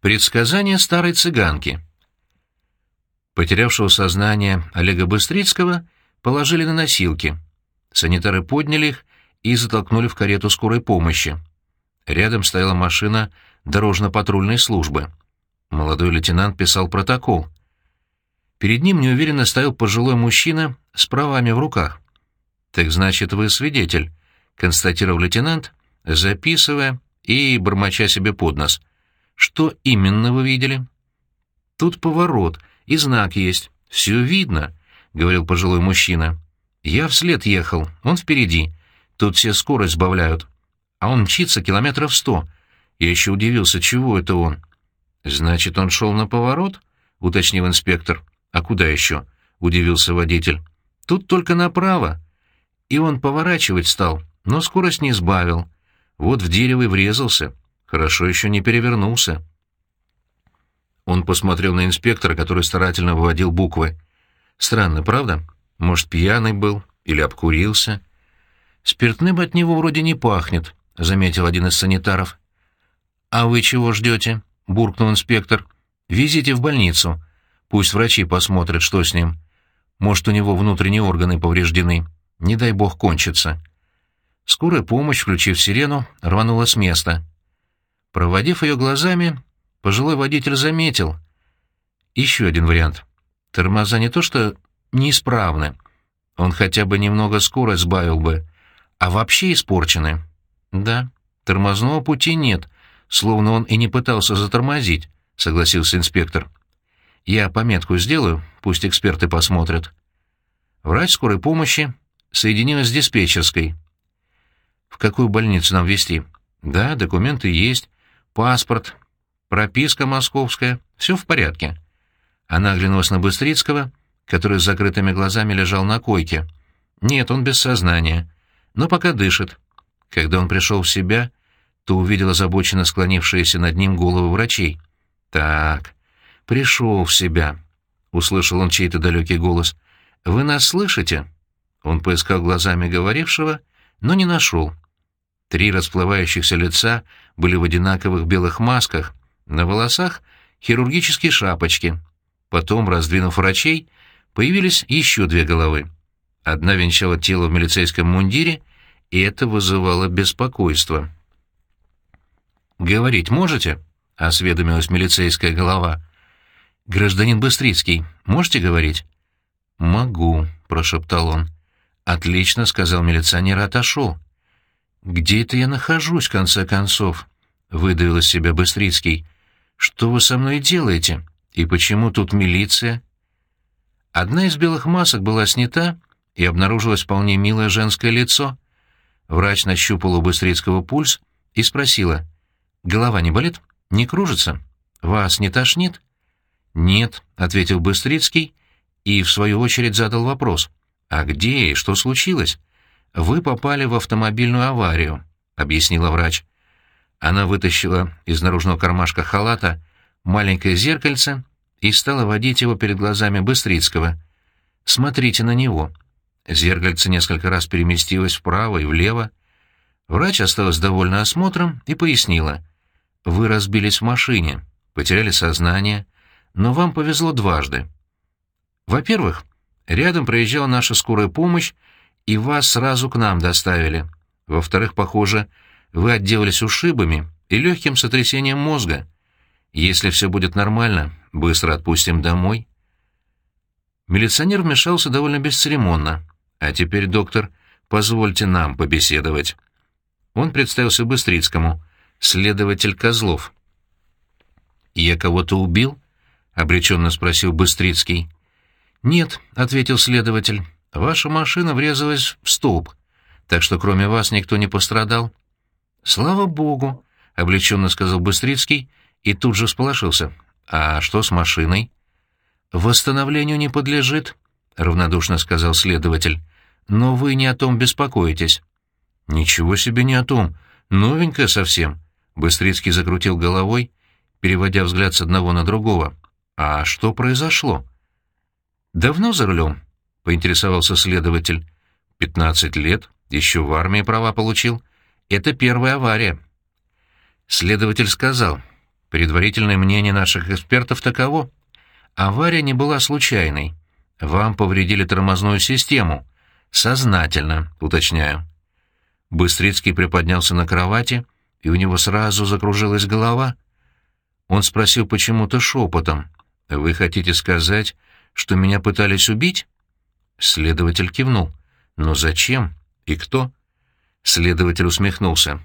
Предсказание старой цыганки. Потерявшего сознание Олега Быстрицкого положили на носилки. Санитары подняли их и затолкнули в карету скорой помощи. Рядом стояла машина дорожно-патрульной службы. Молодой лейтенант писал протокол. Перед ним неуверенно стоял пожилой мужчина с правами в руках. «Так значит, вы свидетель», — констатировал лейтенант, записывая и бормоча себе под нос — что именно вы видели? Тут поворот, и знак есть. Все видно, — говорил пожилой мужчина. Я вслед ехал, он впереди. Тут все скорость сбавляют. А он мчится километров сто. Я еще удивился, чего это он. Значит, он шел на поворот? — уточнил инспектор. А куда еще? — удивился водитель. Тут только направо. И он поворачивать стал, но скорость не сбавил. Вот в дерево и врезался. Хорошо еще не перевернулся. Он посмотрел на инспектора, который старательно выводил буквы. Странно, правда? Может, пьяный был или обкурился? Спиртным от него вроде не пахнет, заметил один из санитаров. А вы чего ждете? буркнул инспектор. Везите в больницу. Пусть врачи посмотрят, что с ним. Может, у него внутренние органы повреждены. Не дай бог кончится. Скорая помощь, включив сирену, рванула с места. Проводив ее глазами, пожилой водитель заметил. Еще один вариант. Тормоза не то что неисправны, он хотя бы немного скорость сбавил бы, а вообще испорчены. Да, тормозного пути нет, словно он и не пытался затормозить, согласился инспектор. Я пометку сделаю, пусть эксперты посмотрят. Врач скорой помощи соединилась с диспетчерской. В какую больницу нам везти? Да, документы есть, паспорт, прописка московская, все в порядке. Она оглянулась на Быстрицкого, который с закрытыми глазами лежал на койке. Нет, он без сознания, но пока дышит. Когда он пришел в себя, то увидел озабоченно склонившиеся над ним головы врачей. «Так, пришел в себя», — услышал он чей-то далекий голос. «Вы нас слышите?» Он поискал глазами говорившего, но не нашел. Три расплывающихся лица были в одинаковых белых масках, на волосах — хирургические шапочки. Потом, раздвинув врачей, появились еще две головы. Одна венчала тело в милицейском мундире, и это вызывало беспокойство. «Говорить можете?» — осведомилась милицейская голова. «Гражданин Быстрицкий, можете говорить?» «Могу», — прошептал он. «Отлично», — сказал милиционер отошел. «Где это я нахожусь, в конце концов?» — выдавил из себя Быстрицкий. «Что вы со мной делаете? И почему тут милиция?» Одна из белых масок была снята, и обнаружилось вполне милое женское лицо. Врач нащупал у Быстрицкого пульс и спросила. «Голова не болит? Не кружится? Вас не тошнит?» «Нет», — ответил Быстрицкий и, в свою очередь, задал вопрос. «А где и что случилось?» «Вы попали в автомобильную аварию», — объяснила врач. Она вытащила из наружного кармашка халата маленькое зеркальце и стала водить его перед глазами Быстрицкого. «Смотрите на него». Зеркальце несколько раз переместилось вправо и влево. Врач осталась довольна осмотром и пояснила. «Вы разбились в машине, потеряли сознание, но вам повезло дважды. Во-первых, рядом проезжала наша скорая помощь, и вас сразу к нам доставили. Во-вторых, похоже, вы отделались ушибами и легким сотрясением мозга. Если все будет нормально, быстро отпустим домой». Милиционер вмешался довольно бесцеремонно. «А теперь, доктор, позвольте нам побеседовать». Он представился Быстрицкому, следователь Козлов. «Я кого-то убил?» — обреченно спросил Быстрицкий. «Нет», — ответил следователь. Ваша машина врезалась в столб, так что кроме вас никто не пострадал. — Слава богу, — облегченно сказал Быстрицкий и тут же всполошился. — А что с машиной? — Восстановлению не подлежит, — равнодушно сказал следователь. — Но вы не о том беспокоитесь. — Ничего себе не о том. Новенькая совсем. Быстрицкий закрутил головой, переводя взгляд с одного на другого. — А что произошло? — Давно за рулем? — поинтересовался следователь. «Пятнадцать лет, еще в армии права получил. Это первая авария». Следователь сказал, Предварительное мнение наших экспертов таково. Авария не была случайной. Вам повредили тормозную систему. Сознательно, уточняю. Быстрицкий приподнялся на кровати, и у него сразу закружилась голова. Он спросил почему-то шепотом. «Вы хотите сказать, что меня пытались убить?» Следователь кивнул. «Но зачем? И кто?» Следователь усмехнулся.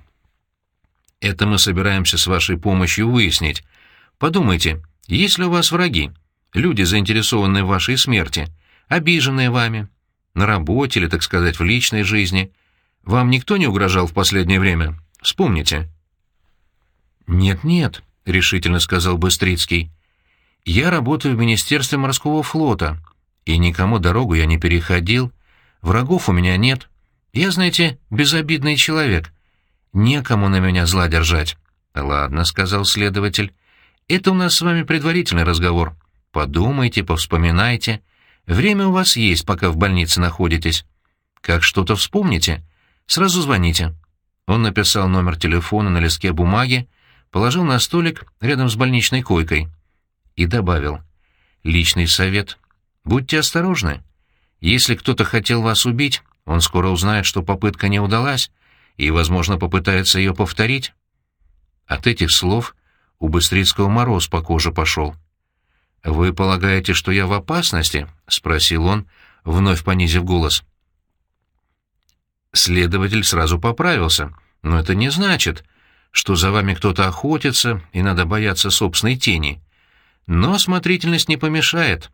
«Это мы собираемся с вашей помощью выяснить. Подумайте, есть ли у вас враги? Люди, заинтересованные в вашей смерти, обиженные вами, на работе или, так сказать, в личной жизни. Вам никто не угрожал в последнее время? Вспомните». «Нет-нет», — решительно сказал Быстрицкий. «Я работаю в Министерстве морского флота, и никому дорогу я не переходил, врагов у меня нет. Я, знаете, безобидный человек. Некому на меня зла держать». «Ладно», — сказал следователь. «Это у нас с вами предварительный разговор. Подумайте, повспоминайте. Время у вас есть, пока в больнице находитесь. Как что-то вспомните, сразу звоните». Он написал номер телефона на листке бумаги, положил на столик рядом с больничной койкой и добавил. «Личный совет. Будьте осторожны. Если кто-то хотел вас убить, он скоро узнает, что попытка не удалась, и, возможно, попытается ее повторить». От этих слов у Быстрицкого мороз по коже пошел. «Вы полагаете, что я в опасности?» — спросил он, вновь понизив голос. Следователь сразу поправился. «Но это не значит, что за вами кто-то охотится, и надо бояться собственной тени. Но осмотрительность не помешает.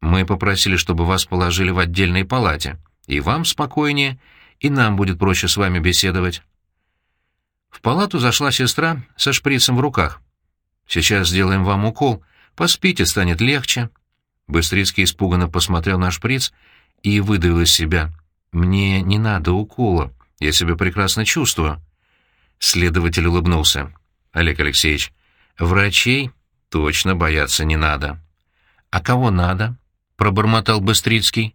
Мы попросили, чтобы вас положили в отдельной палате. И вам спокойнее, и нам будет проще с вами беседовать». В палату зашла сестра со шприцем в руках. «Сейчас сделаем вам укол. Поспите, станет легче». Быстрицкий испуганно посмотрел на шприц и выдавил из себя. «Мне не надо укола. Я себя прекрасно чувствую». Следователь улыбнулся. «Олег Алексеевич, врачей точно бояться не надо». «А кого надо?» — пробормотал Быстрицкий.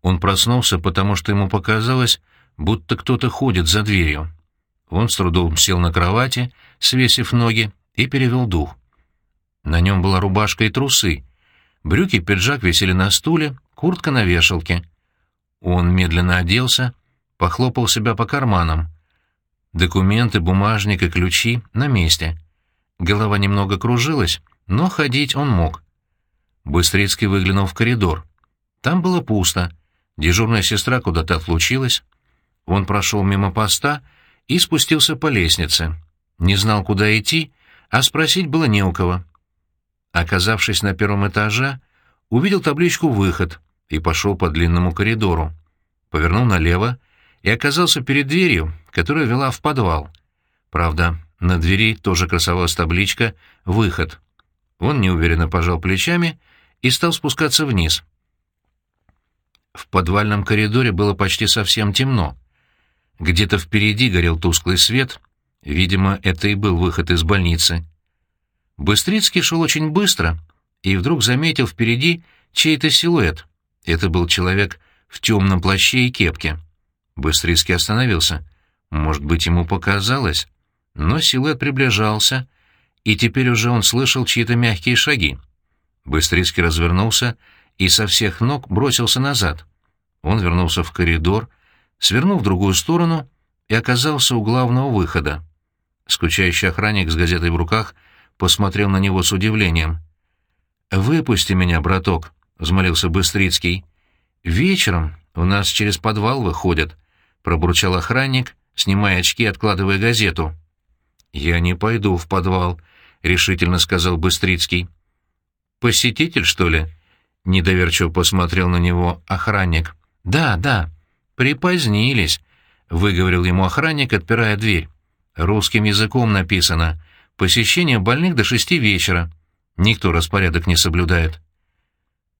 Он проснулся, потому что ему показалось, будто кто-то ходит за дверью. Он с трудом сел на кровати, свесив ноги, и перевел дух. На нем была рубашка и трусы. Брюки и пиджак висели на стуле, куртка на вешалке. Он медленно оделся, похлопал себя по карманам. Документы, бумажник и ключи на месте. Голова немного кружилась, но ходить он мог. Быстрицкий выглянул в коридор. Там было пусто. Дежурная сестра куда-то отлучилась. Он прошел мимо поста и спустился по лестнице. Не знал, куда идти, а спросить было не у кого. Оказавшись на первом этаже, увидел табличку «Выход» и пошел по длинному коридору. Повернул налево и оказался перед дверью, которая вела в подвал. Правда, на двери тоже красовалась табличка «Выход». Он неуверенно пожал плечами и стал спускаться вниз. В подвальном коридоре было почти совсем темно. Где-то впереди горел тусклый свет, видимо, это и был выход из больницы. Быстрицкий шел очень быстро и вдруг заметил впереди чей-то силуэт. Это был человек в темном плаще и кепке. Быстрицкий остановился. Может быть, ему показалось, но силуэт приближался, и теперь уже он слышал чьи-то мягкие шаги. Быстрицкий развернулся и со всех ног бросился назад. Он вернулся в коридор, свернул в другую сторону и оказался у главного выхода. Скучающий охранник с газетой в руках посмотрел на него с удивлением. «Выпусти меня, браток», — взмолился Быстрицкий. «Вечером у нас через подвал выходят», — пробурчал охранник, снимая очки и откладывая газету. «Я не пойду в подвал», — решительно сказал Быстрицкий. «Посетитель, что ли?» — недоверчиво посмотрел на него охранник. «Да, да, припозднились», — выговорил ему охранник, отпирая дверь. «Русским языком написано. Посещение больных до шести вечера. Никто распорядок не соблюдает».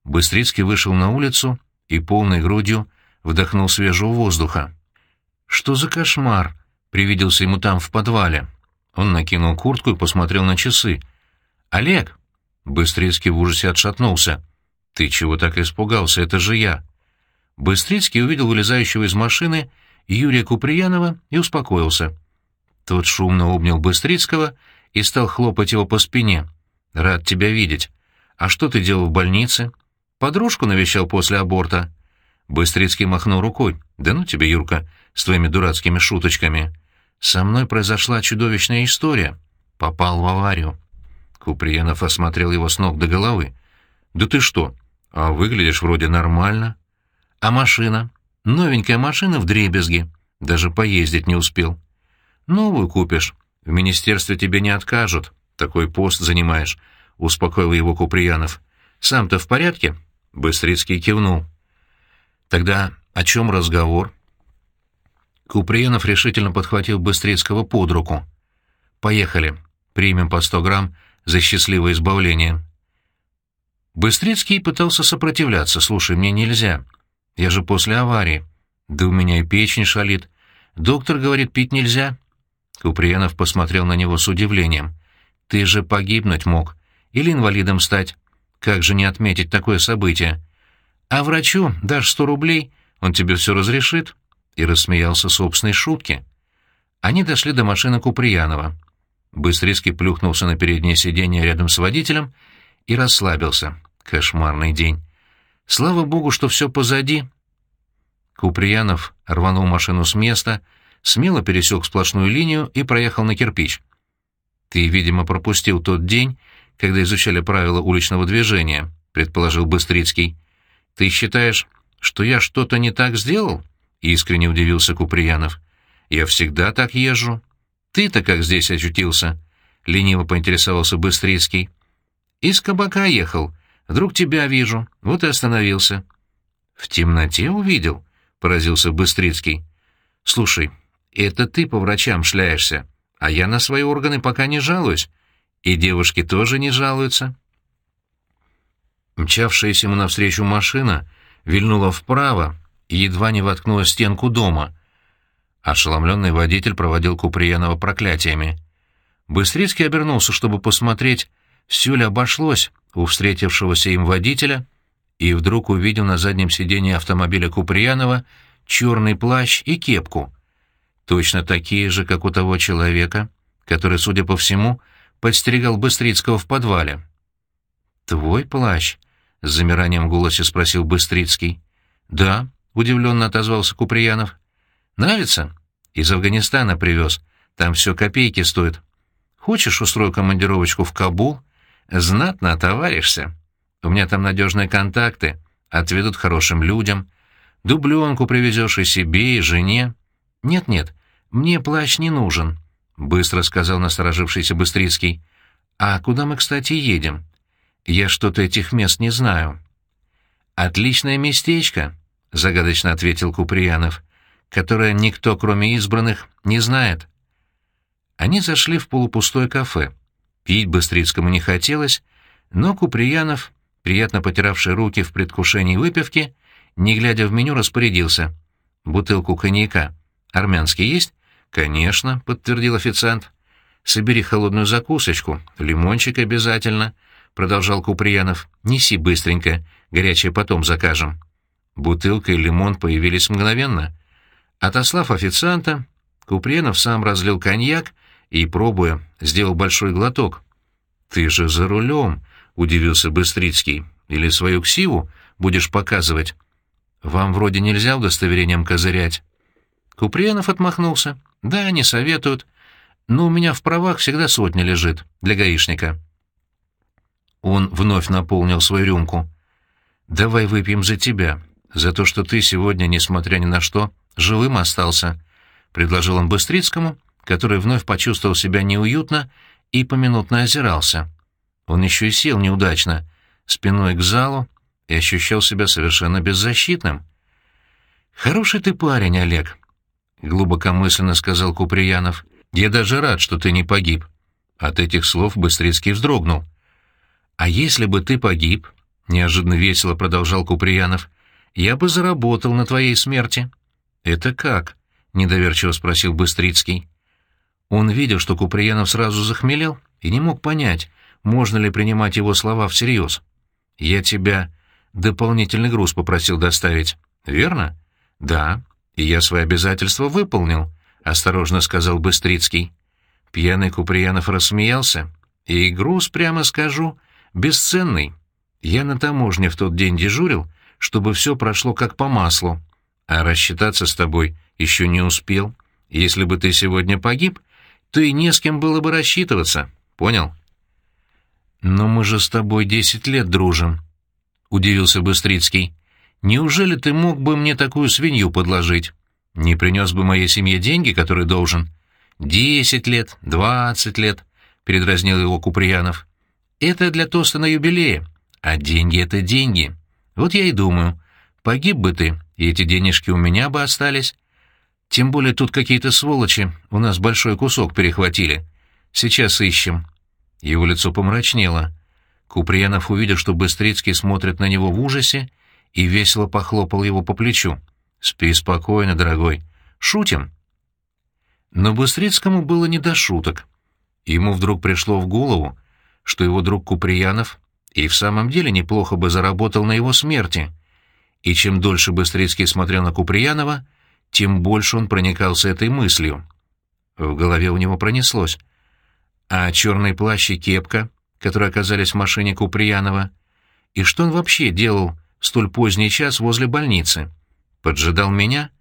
Быстрицкий вышел на улицу и полной грудью вдохнул свежего воздуха. «Что за кошмар?» — привиделся ему там в подвале. Он накинул куртку и посмотрел на часы. «Олег!» — Быстрицкий в ужасе отшатнулся. «Ты чего так испугался? Это же я!» Быстрицкий увидел вылезающего из машины Юрия Куприянова и успокоился. Тот шумно обнял Быстрицкого и стал хлопать его по спине. «Рад тебя видеть. А что ты делал в больнице?» «Подружку навещал после аборта». Быстрицкий махнул рукой. «Да ну тебе, Юрка, с твоими дурацкими шуточками. Со мной произошла чудовищная история. Попал в аварию». Куприянов осмотрел его с ног до головы. «Да ты что? А выглядишь вроде нормально». «А машина?» «Новенькая машина в дребезге. Даже поездить не успел». «Новую купишь. В министерстве тебе не откажут. Такой пост занимаешь», — успокоил его Куприянов. «Сам-то в порядке?» Быстрицкий кивнул. «Тогда о чем разговор?» Куприянов решительно подхватил Быстрицкого под руку. «Поехали. Примем по сто грамм за счастливое избавление». Быстрицкий пытался сопротивляться. «Слушай, мне нельзя. Я же после аварии. Да у меня и печень шалит. Доктор говорит, пить нельзя». Куприянов посмотрел на него с удивлением. «Ты же погибнуть мог. Или инвалидом стать. Как же не отметить такое событие? А врачу дашь сто рублей, он тебе все разрешит». И рассмеялся собственной шутке. Они дошли до машины Куприянова. Быстрицкий плюхнулся на переднее сиденье рядом с водителем и расслабился. Кошмарный день. Слава богу, что все позади. Куприянов рванул машину с места, смело пересек сплошную линию и проехал на кирпич. «Ты, видимо, пропустил тот день, когда изучали правила уличного движения», — предположил Быстрицкий. «Ты считаешь, что я что-то не так сделал?» — искренне удивился Куприянов. «Я всегда так езжу». «Ты-то как здесь очутился?» — лениво поинтересовался Быстрицкий. «Из кабака ехал. Вдруг тебя вижу. Вот и остановился». «В темноте увидел?» — поразился Быстрицкий. «Слушай, это ты по врачам шляешься, а я на свои органы пока не жалуюсь. И девушки тоже не жалуются». Мчавшаяся ему навстречу машина вильнула вправо и едва не воткнула стенку дома — Ошеломленный водитель проводил Куприянова проклятиями. Быстрицкий обернулся, чтобы посмотреть, все ли обошлось у встретившегося им водителя, и вдруг увидел на заднем сиденье автомобиля Куприянова черный плащ и кепку, точно такие же, как у того человека, который, судя по всему, подстерегал Быстрицкого в подвале. «Твой плащ?» — с замиранием в голосе спросил Быстрицкий. «Да», — удивленно отозвался Куприянов. Нравится? Из Афганистана привез. Там все копейки стоит. Хочешь, устрою командировочку в Кабул? Знатно отоваришься. У меня там надежные контакты. Отведут хорошим людям. Дубленку привезешь и себе, и жене. Нет-нет, мне плащ не нужен, — быстро сказал насторожившийся Быстрицкий. А куда мы, кстати, едем? Я что-то этих мест не знаю. Отличное местечко, — загадочно ответил Куприянов которое никто, кроме избранных, не знает. Они зашли в полупустое кафе. Пить Быстрицкому не хотелось, но Куприянов, приятно потиравший руки в предвкушении выпивки, не глядя в меню, распорядился. «Бутылку коньяка. Армянский есть?» «Конечно», — подтвердил официант. «Собери холодную закусочку, лимончик обязательно», — продолжал Куприянов. «Неси быстренько, горячее потом закажем». Бутылка и лимон появились мгновенно. Отослав официанта, Купренов сам разлил коньяк и, пробуя, сделал большой глоток. «Ты же за рулем!» — удивился Быстрицкий. «Или свою ксиву будешь показывать? Вам вроде нельзя удостоверением козырять». Куприянов отмахнулся. «Да, не советуют. Но у меня в правах всегда сотня лежит, для гаишника». Он вновь наполнил свою рюмку. «Давай выпьем за тебя, за то, что ты сегодня, несмотря ни на что, живым остался», — предложил он Быстрицкому, который вновь почувствовал себя неуютно и поминутно озирался. Он еще и сел неудачно, спиной к залу, и ощущал себя совершенно беззащитным. «Хороший ты парень, Олег», — глубокомысленно сказал Куприянов. «Я даже рад, что ты не погиб». От этих слов Быстрицкий вздрогнул. «А если бы ты погиб?» — неожиданно весело продолжал Куприянов. «Я бы заработал на твоей смерти». «Это как?» — недоверчиво спросил Быстрицкий. Он видел, что Куприянов сразу захмелел и не мог понять, можно ли принимать его слова всерьез. «Я тебя дополнительный груз попросил доставить, верно?» «Да, и я свои обязательства выполнил», — осторожно сказал Быстрицкий. Пьяный Куприянов рассмеялся. «И груз, прямо скажу, бесценный. Я на таможне в тот день дежурил, чтобы все прошло как по маслу. А рассчитаться с тобой еще не успел. Если бы ты сегодня погиб, то и не с кем было бы рассчитываться. Понял?» «Но мы же с тобой десять лет дружим», — удивился Быстрицкий. «Неужели ты мог бы мне такую свинью подложить? Не принес бы моей семье деньги, которые должен?» «Десять лет, двадцать лет», — передразнил его Куприянов. «Это для тоста на юбилее, а деньги — это деньги. Вот я и думаю, погиб бы ты, и эти денежки у меня бы остались. Тем более тут какие-то сволочи у нас большой кусок перехватили. Сейчас ищем». Его лицо помрачнело. Куприянов увидел, что Быстрицкий смотрит на него в ужасе, и весело похлопал его по плечу. «Спи спокойно, дорогой. Шутим?» Но Быстрицкому было не до шуток. Ему вдруг пришло в голову, что его друг Куприянов и в самом деле неплохо бы заработал на его смерти. И чем дольше Быстрицкий смотрел на Куприянова, тем больше он проникался этой мыслью. В голове у него пронеслось. А черный плащ и кепка, которые оказались в машине Куприянова, и что он вообще делал в столь поздний час возле больницы? Поджидал меня —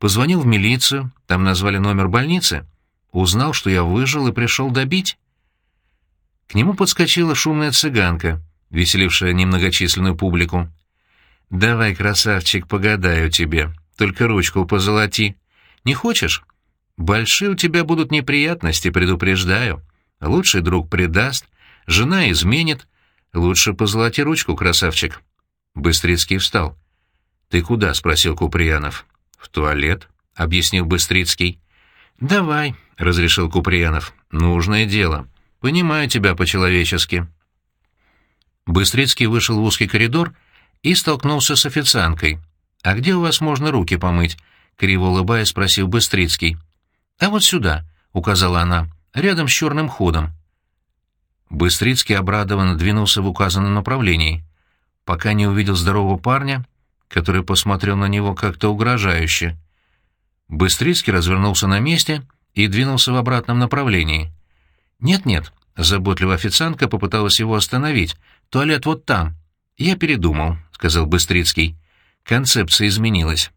Позвонил в милицию, там назвали номер больницы, узнал, что я выжил и пришел добить. К нему подскочила шумная цыганка, веселившая немногочисленную публику. «Давай, красавчик, погадаю тебе, только ручку позолоти. Не хочешь? Большие у тебя будут неприятности, предупреждаю. Лучший друг предаст, жена изменит. Лучше позолоти ручку, красавчик». Быстрицкий встал. «Ты куда?» — спросил Куприянов. «В туалет», — объяснил Быстрицкий. «Давай», — разрешил Куприянов. «Нужное дело. Понимаю тебя по-человечески». Быстрицкий вышел в узкий коридор и столкнулся с официанткой. «А где у вас можно руки помыть?» — криво улыбаясь спросил Быстрицкий. «А вот сюда», — указала она, — «рядом с черным ходом». Быстрицкий обрадованно двинулся в указанном направлении. Пока не увидел здорового парня, который посмотрел на него как-то угрожающе. Быстрицкий развернулся на месте и двинулся в обратном направлении. «Нет-нет», — заботливая официантка попыталась его остановить. «Туалет вот там». «Я передумал», — сказал Быстрицкий. Концепция изменилась.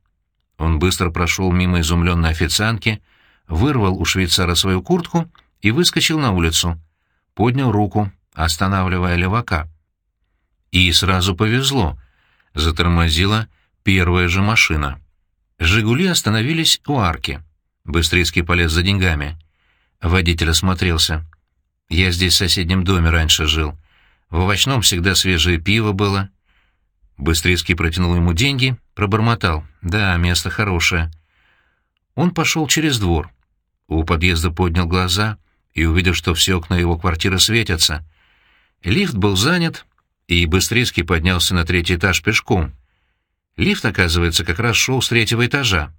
Он быстро прошел мимо изумленной официантки, вырвал у швейцара свою куртку и выскочил на улицу. Поднял руку, останавливая левака. И сразу повезло затормозила первая же машина. «Жигули» остановились у арки. Быстрицкий полез за деньгами. Водитель осмотрелся. «Я здесь в соседнем доме раньше жил. В овощном всегда свежее пиво было». Быстрицкий протянул ему деньги, пробормотал. «Да, место хорошее». Он пошел через двор. У подъезда поднял глаза и увидел, что все окна его квартиры светятся. Лифт был занят, и Быстрицкий поднялся на третий этаж пешком. Лифт, оказывается, как раз шел с третьего этажа.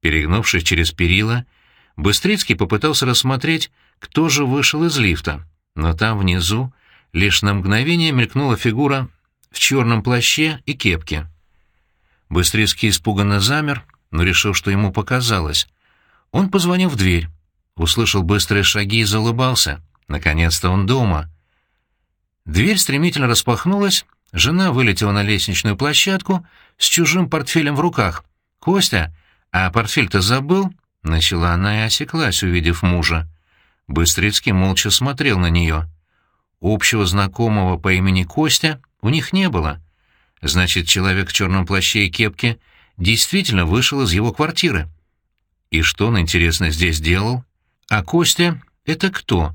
Перегнувшись через перила, Быстрицкий попытался рассмотреть, кто же вышел из лифта, но там внизу лишь на мгновение мелькнула фигура в черном плаще и кепке. Быстрицкий испуганно замер, но решил, что ему показалось. Он позвонил в дверь, услышал быстрые шаги и залыбался. Наконец-то он дома. Дверь стремительно распахнулась, жена вылетела на лестничную площадку с чужим портфелем в руках. «Костя, а портфель-то забыл?» — начала она и осеклась, увидев мужа. Быстрицкий молча смотрел на нее. Общего знакомого по имени Костя у них не было. Значит, человек в черном плаще и кепке действительно вышел из его квартиры. И что он, интересно, здесь делал? А Костя — это кто?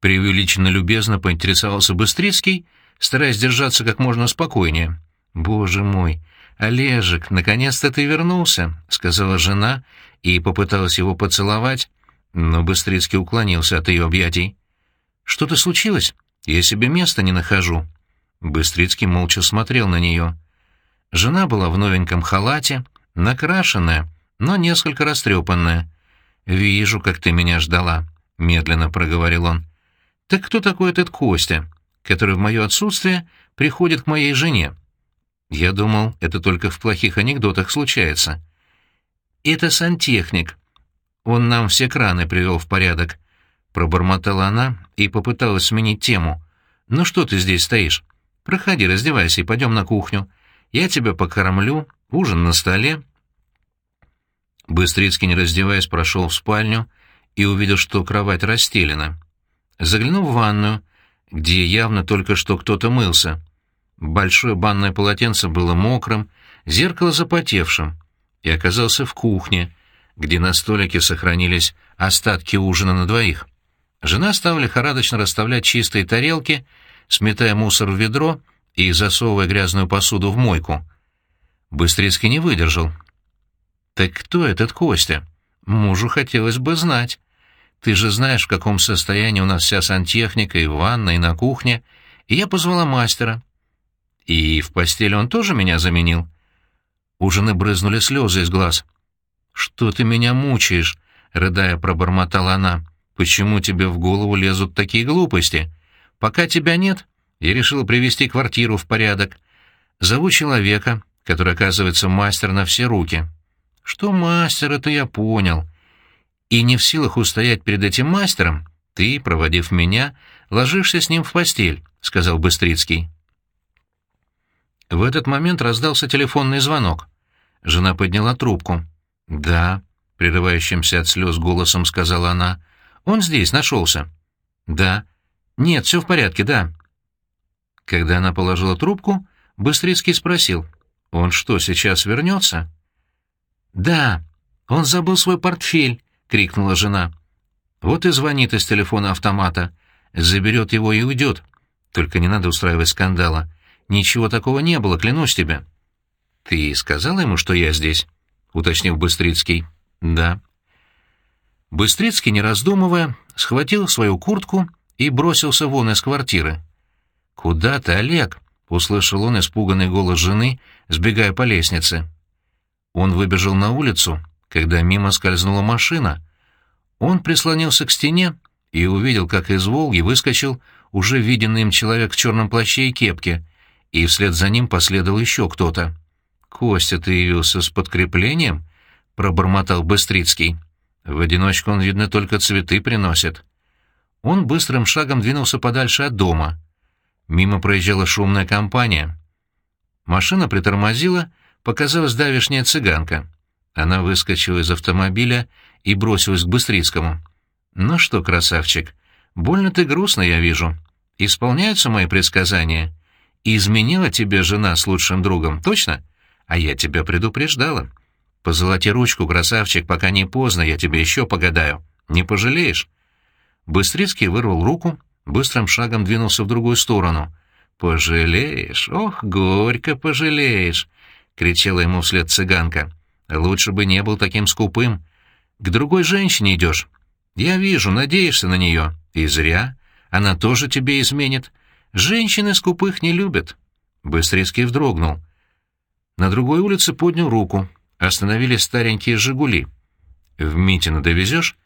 Преувеличенно любезно поинтересовался Быстрицкий, стараясь держаться как можно спокойнее. «Боже мой! Олежек, наконец-то ты вернулся!» — сказала жена и попыталась его поцеловать, но Быстрицкий уклонился от ее объятий. «Что-то случилось? Я себе места не нахожу». Быстрицкий молча смотрел на нее. Жена была в новеньком халате, накрашенная, но несколько растрепанная. «Вижу, как ты меня ждала», — медленно проговорил он. «Так кто такой этот Костя, который в мое отсутствие приходит к моей жене?» Я думал, это только в плохих анекдотах случается. «Это сантехник. Он нам все краны привел в порядок», — Пробормотала она и попыталась сменить тему. «Ну что ты здесь стоишь? Проходи, раздевайся и пойдем на кухню. Я тебя покормлю, ужин на столе». Быстрицкий, не раздеваясь, прошел в спальню и увидел, что кровать расстелена. Заглянул в ванную, где явно только что кто-то мылся. Большое банное полотенце было мокрым, зеркало запотевшим, и оказался в кухне, где на столике сохранились остатки ужина на двоих. Жена стала лихорадочно расставлять чистые тарелки, сметая мусор в ведро и засовывая грязную посуду в мойку. Быстрицкий не выдержал. «Так кто этот Костя? Мужу хотелось бы знать. Ты же знаешь, в каком состоянии у нас вся сантехника и в ванной, и на кухне. И я позвала мастера. И в постели он тоже меня заменил?» У жены брызнули слезы из глаз. «Что ты меня мучаешь?» — рыдая пробормотала она. Почему тебе в голову лезут такие глупости? Пока тебя нет, я решил привести квартиру в порядок. Зову человека, который, оказывается, мастер на все руки. Что мастер, это я понял. И не в силах устоять перед этим мастером, ты, проводив меня, ложишься с ним в постель, — сказал Быстрицкий. В этот момент раздался телефонный звонок. Жена подняла трубку. «Да», — прерывающимся от слез голосом сказала она, он здесь, нашелся. Да. Нет, все в порядке, да. Когда она положила трубку, Быстрицкий спросил. Он что, сейчас вернется? Да. Он забыл свой портфель, крикнула жена. Вот и звонит из телефона автомата. Заберет его и уйдет. Только не надо устраивать скандала. Ничего такого не было, клянусь тебе. Ты сказала ему, что я здесь? уточнил Быстрицкий. Да. Быстрицкий, не раздумывая, схватил свою куртку и бросился вон из квартиры. «Куда ты, Олег?» — услышал он испуганный голос жены, сбегая по лестнице. Он выбежал на улицу, когда мимо скользнула машина. Он прислонился к стене и увидел, как из «Волги» выскочил уже виденный им человек в черном плаще и кепке, и вслед за ним последовал еще кто-то. «Костя, ты явился с подкреплением?» — пробормотал Быстрицкий. В одиночку он, видно, только цветы приносит. Он быстрым шагом двинулся подальше от дома. Мимо проезжала шумная компания. Машина притормозила, показалась давишняя цыганка. Она выскочила из автомобиля и бросилась к Быстрицкому. «Ну что, красавчик, больно ты грустно, я вижу. Исполняются мои предсказания? Изменила тебе жена с лучшим другом, точно? А я тебя предупреждала. Позолоти ручку, красавчик, пока не поздно, я тебе еще погадаю. Не пожалеешь?» Быстрицкий вырвал руку, быстрым шагом двинулся в другую сторону. «Пожалеешь? Ох, горько пожалеешь!» — кричала ему вслед цыганка. «Лучше бы не был таким скупым. К другой женщине идешь. Я вижу, надеешься на нее. И зря. Она тоже тебе изменит. Женщины скупых не любят». Быстрицкий вздрогнул. На другой улице поднял руку, остановились старенькие «Жигули». «В Митино довезешь?»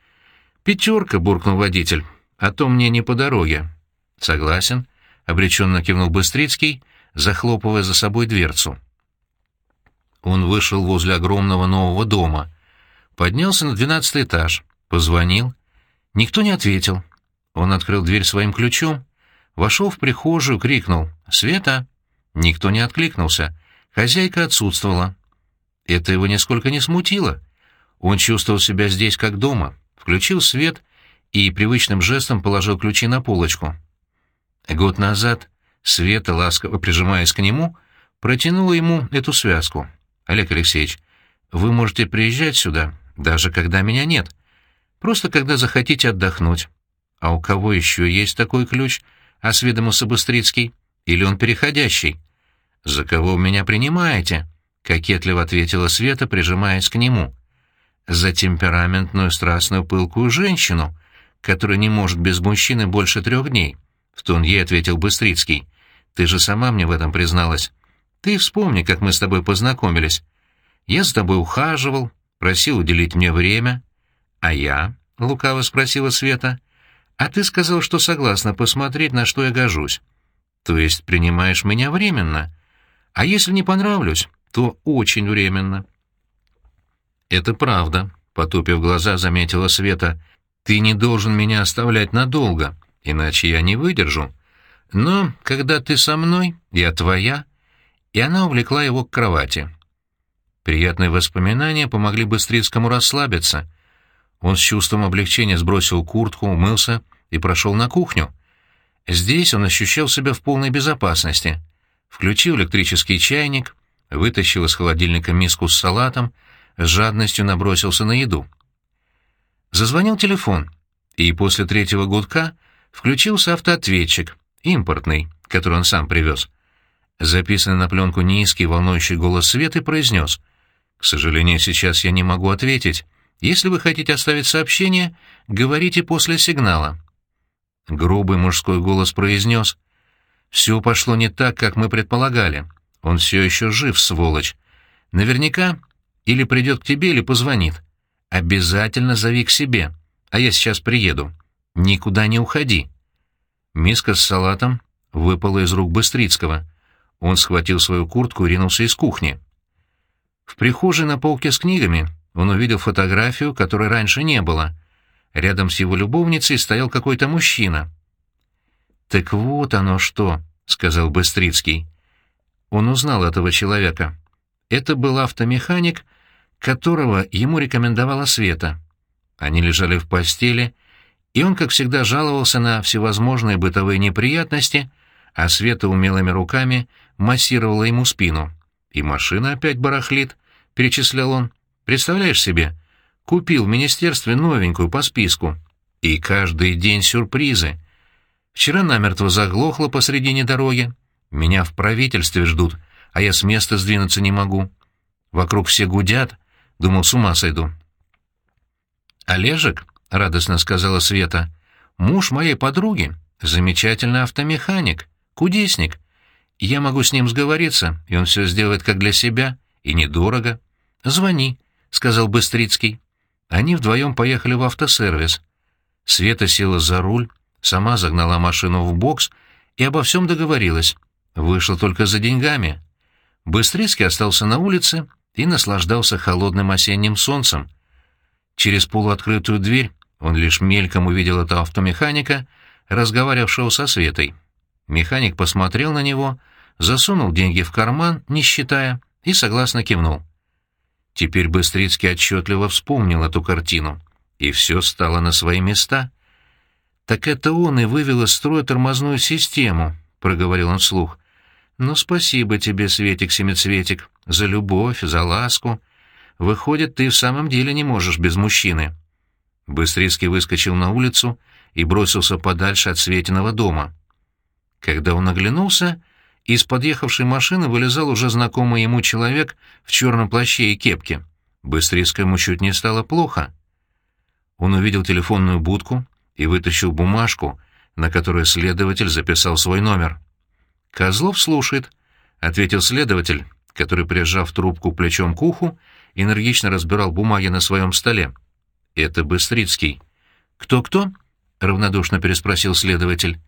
«Пятерка», — буркнул водитель, — «а то мне не по дороге». «Согласен», — обреченно кивнул Быстрицкий, захлопывая за собой дверцу. Он вышел возле огромного нового дома, поднялся на двенадцатый этаж, позвонил. Никто не ответил. Он открыл дверь своим ключом, вошел в прихожую, крикнул «Света!». Никто не откликнулся, хозяйка отсутствовала. Это его нисколько не смутило. Он чувствовал себя здесь как дома, включил свет и привычным жестом положил ключи на полочку. Год назад Света, ласково прижимаясь к нему, протянула ему эту связку. «Олег Алексеевич, вы можете приезжать сюда, даже когда меня нет. Просто когда захотите отдохнуть. А у кого еще есть такой ключ?» — осведомился Быстрицкий. «Или он переходящий?» «За кого меня принимаете?» — кокетливо ответила Света, прижимаясь к нему. «За темпераментную, страстную, пылкую женщину, которая не может без мужчины больше трех дней», — в тон ей ответил Быстрицкий. «Ты же сама мне в этом призналась. Ты вспомни, как мы с тобой познакомились. Я с тобой ухаживал, просил уделить мне время». «А я?» — лукаво спросила Света. «А ты сказал, что согласна посмотреть, на что я гожусь. То есть принимаешь меня временно? А если не понравлюсь, то очень временно. «Это правда», — потупив глаза, заметила Света. Ты не должен меня оставлять надолго, иначе я не выдержу. Но когда ты со мной, я твоя». И она увлекла его к кровати. Приятные воспоминания помогли Быстрицкому расслабиться. Он с чувством облегчения сбросил куртку, умылся и прошел на кухню. Здесь он ощущал себя в полной безопасности. Включил электрический чайник, вытащил из холодильника миску с салатом, с жадностью набросился на еду. Зазвонил телефон, и после третьего гудка включился автоответчик, импортный, который он сам привез. Записанный на пленку низкий волнующий голос Светы произнес «К сожалению, сейчас я не могу ответить. Если вы хотите оставить сообщение, говорите после сигнала». Грубый мужской голос произнес «Все пошло не так, как мы предполагали. Он все еще жив, сволочь. Наверняка или придет к тебе, или позвонит. Обязательно зови к себе, а я сейчас приеду. Никуда не уходи». Миска с салатом выпала из рук Быстрицкого. Он схватил свою куртку и ринулся из кухни. В прихожей на полке с книгами он увидел фотографию, которой раньше не было. Рядом с его любовницей стоял какой-то мужчина. «Так вот оно что», — сказал Быстрицкий. Он узнал этого человека. Это был автомеханик, которого ему рекомендовала Света. Они лежали в постели, и он, как всегда, жаловался на всевозможные бытовые неприятности, а Света умелыми руками массировала ему спину. «И машина опять барахлит», — перечислял он. «Представляешь себе, купил в министерстве новенькую по списку. И каждый день сюрпризы. Вчера намертво заглохло посредине дороги, меня в правительстве ждут, а я с места сдвинуться не могу. Вокруг все гудят. Думал, с ума сойду. «Олежек», — радостно сказала Света, — «муж моей подруги, замечательный автомеханик, кудесник. Я могу с ним сговориться, и он все сделает как для себя, и недорого. Звони», — сказал Быстрицкий. Они вдвоем поехали в автосервис. Света села за руль, сама загнала машину в бокс и обо всем договорилась. Вышел только за деньгами. Быстрицкий остался на улице и наслаждался холодным осенним солнцем. Через полуоткрытую дверь он лишь мельком увидел этого автомеханика, разговаривавшего со Светой. Механик посмотрел на него, засунул деньги в карман, не считая, и согласно кивнул. Теперь Быстрицкий отчетливо вспомнил эту картину, и все стало на свои места. Так это он и вывел из строя тормозную систему, — проговорил он вслух. «Ну, спасибо тебе, Светик-семицветик, за любовь, за ласку. Выходит, ты в самом деле не можешь без мужчины». Быстрицкий выскочил на улицу и бросился подальше от Светиного дома. Когда он оглянулся, из подъехавшей машины вылезал уже знакомый ему человек в черном плаще и кепке. Быстрицкому чуть не стало плохо. Он увидел телефонную будку и вытащил бумажку, на которой следователь записал свой номер. «Козлов слушает», — ответил следователь, который, прижав трубку плечом к уху, энергично разбирал бумаги на своем столе. «Это Быстрицкий». «Кто-кто?» — равнодушно переспросил следователь.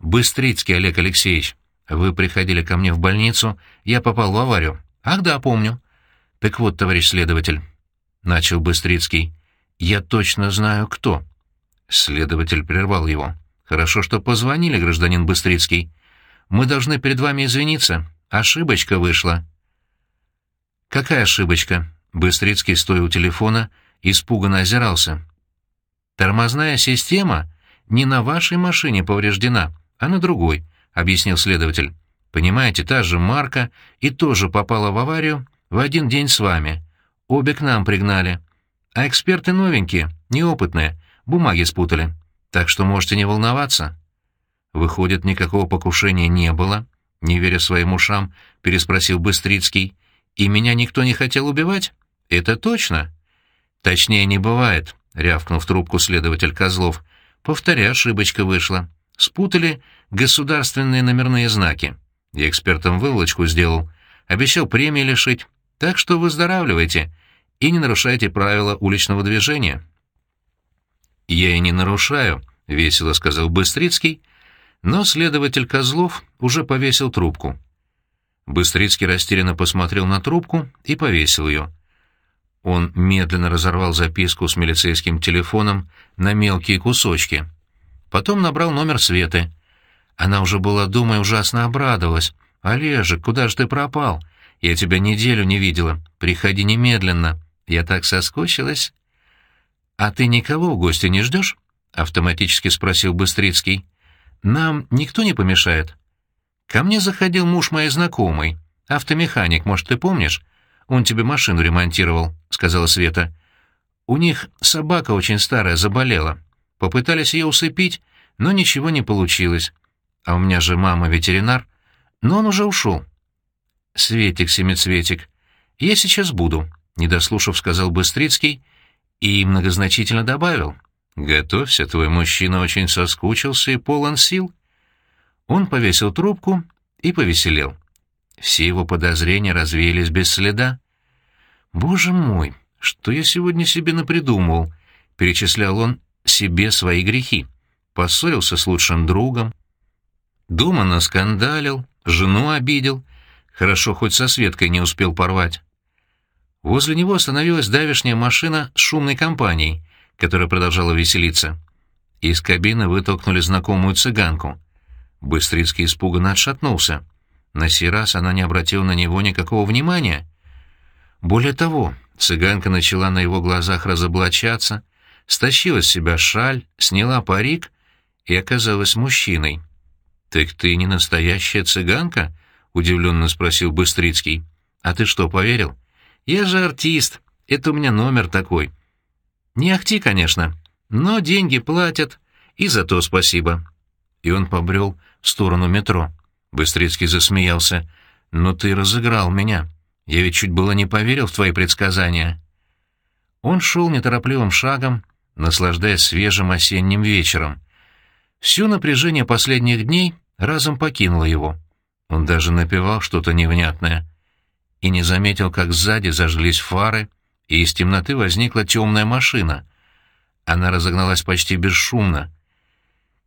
«Быстрицкий Олег Алексеевич. Вы приходили ко мне в больницу, я попал в аварию. Ах да, помню». «Так вот, товарищ следователь», — начал Быстрицкий, — «я точно знаю, кто». Следователь прервал его. «Хорошо, что позвонили, гражданин Быстрицкий. Мы должны перед вами извиниться. Ошибочка вышла». «Какая ошибочка?» Быстрицкий, стоя у телефона, испуганно озирался. «Тормозная система не на вашей машине повреждена, а на другой», — объяснил следователь. «Понимаете, та же марка и тоже попала в аварию в один день с вами. Обе к нам пригнали. А эксперты новенькие, неопытные, бумаги спутали. Так что можете не волноваться». Выходит, никакого покушения не было, не веря своим ушам, переспросил Быстрицкий. И меня никто не хотел убивать? Это точно? Точнее не бывает, рявкнул в трубку следователь Козлов. Повторяю, ошибочка вышла. Спутали государственные номерные знаки. Я экспертам выволочку сделал. Обещал премии лишить. Так что выздоравливайте и не нарушайте правила уличного движения. «Я и не нарушаю», — весело сказал Быстрицкий, но следователь Козлов уже повесил трубку. Быстрицкий растерянно посмотрел на трубку и повесил ее. Он медленно разорвал записку с милицейским телефоном на мелкие кусочки. Потом набрал номер Светы. Она уже была дома и ужасно обрадовалась. «Олежек, куда же ты пропал? Я тебя неделю не видела. Приходи немедленно. Я так соскучилась». «А ты никого в гости не ждешь?» — автоматически спросил Быстрицкий. «Нам никто не помешает?» «Ко мне заходил муж моей знакомой, автомеханик, может, ты помнишь? Он тебе машину ремонтировал», — сказала Света. «У них собака очень старая, заболела. Попытались ее усыпить, но ничего не получилось. А у меня же мама ветеринар. Но он уже ушел». «Светик, семицветик, я сейчас буду», — недослушав, сказал Быстрицкий и многозначительно добавил. «Готовься, твой мужчина очень соскучился и полон сил». Он повесил трубку и повеселел. Все его подозрения развеялись без следа. «Боже мой, что я сегодня себе напридумывал?» — перечислял он себе свои грехи. Поссорился с лучшим другом. Дома наскандалил, жену обидел. Хорошо, хоть со Светкой не успел порвать. Возле него остановилась давешняя машина с шумной компанией, которая продолжала веселиться. Из кабины вытолкнули знакомую цыганку. Быстрицкий испуганно отшатнулся. На сей раз она не обратила на него никакого внимания. Более того, цыганка начала на его глазах разоблачаться, стащила с себя шаль, сняла парик и оказалась мужчиной. «Так ты не настоящая цыганка?» — удивленно спросил Быстрицкий. «А ты что, поверил? Я же артист, это у меня номер такой. Не ахти, конечно, но деньги платят, и за то спасибо». И он побрел в сторону метро. Быстрицкий засмеялся. «Но ты разыграл меня. Я ведь чуть было не поверил в твои предсказания». Он шел неторопливым шагом, наслаждаясь свежим осенним вечером. Все напряжение последних дней разом покинуло его. Он даже напевал что-то невнятное. И не заметил, как сзади зажглись фары, и из темноты возникла темная машина. Она разогналась почти бесшумно.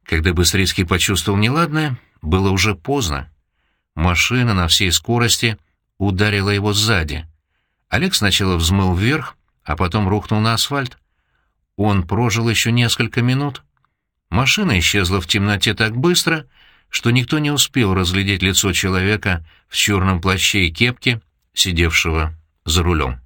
Когда Быстрицкий почувствовал неладное, было уже поздно. Машина на всей скорости ударила его сзади. Олег сначала взмыл вверх, а потом рухнул на асфальт. Он прожил еще несколько минут. Машина исчезла в темноте так быстро, что никто не успел разглядеть лицо человека в черном плаще и кепке, сидевшего за рулем.